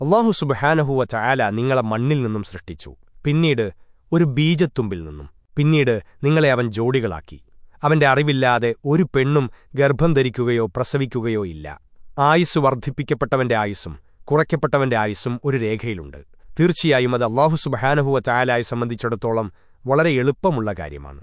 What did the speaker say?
അള്ളാഹു സുബഹാനഹുവ ചായാല നിങ്ങളെ മണ്ണിൽ നിന്നും സൃഷ്ടിച്ചു. പിന്നീട് ഒരു ബീജത്തുമ്പിൽ നിന്നും. പിന്നീട് നിങ്ങളെ അവൻ ജോഡികളാക്കി. അവന്റെ അറിവില്ലാതെ ഒരു പെണ്ണും ഗർഭം ധരിക്കുകയോ പ്രസവിക്കുകയോ ഇല്ല. ആയുസ് വർദ്ധിപ്പിക്കപ്പെട്ടവന്റെ ആയുസ്സും കുറയ്ക്കപ്പെട്ടവന്റെ ആയുസ്സും ഒരു രേഖയിലുണ്ട്. തീർച്ചയായും അത് അള്ളാഹു സുബഹാനഹുവ ചായാലായി സംബന്ധിച്ചിടത്തോളം വളരെ എളുപ്പമുള്ള കാര്യമാണ്.